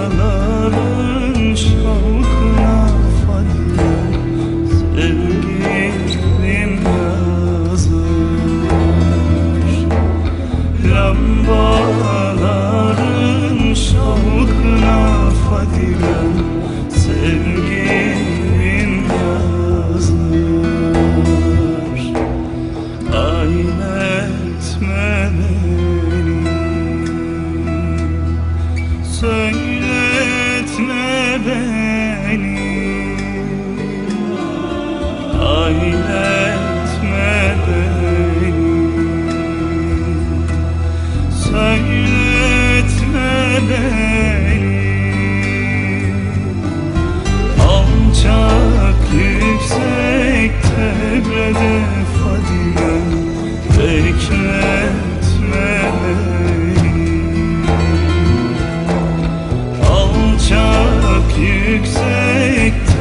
Lambaların şavkına fayda Sevgilim yazar Lambaların şavkına fayda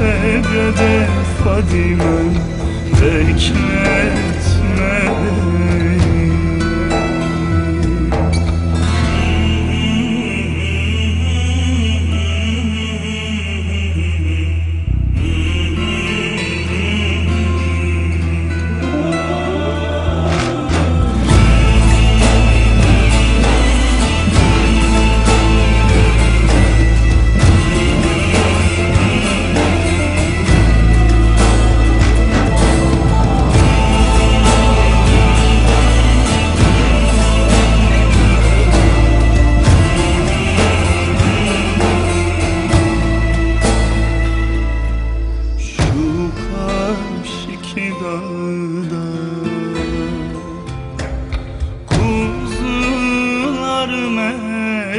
Ebede Fadime Bekle.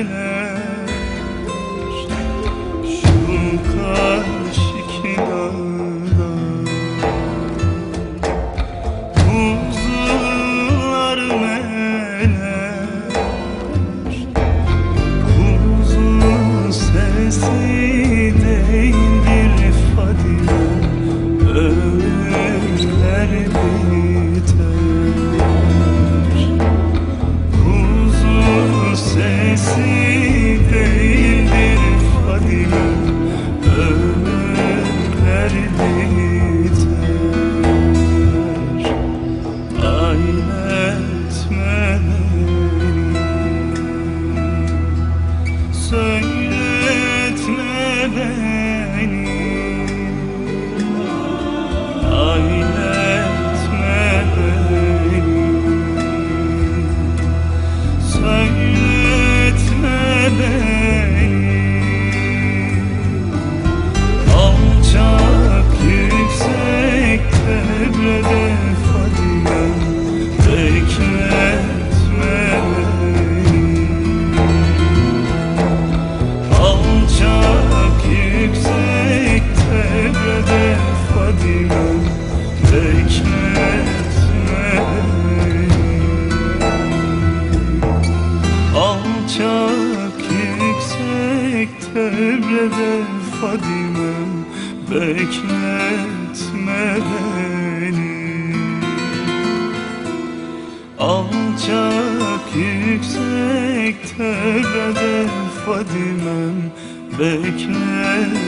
in it. Fevrede Fadime'm bekletme beni. Alçak yüksek tevbede Fadime'm bekletme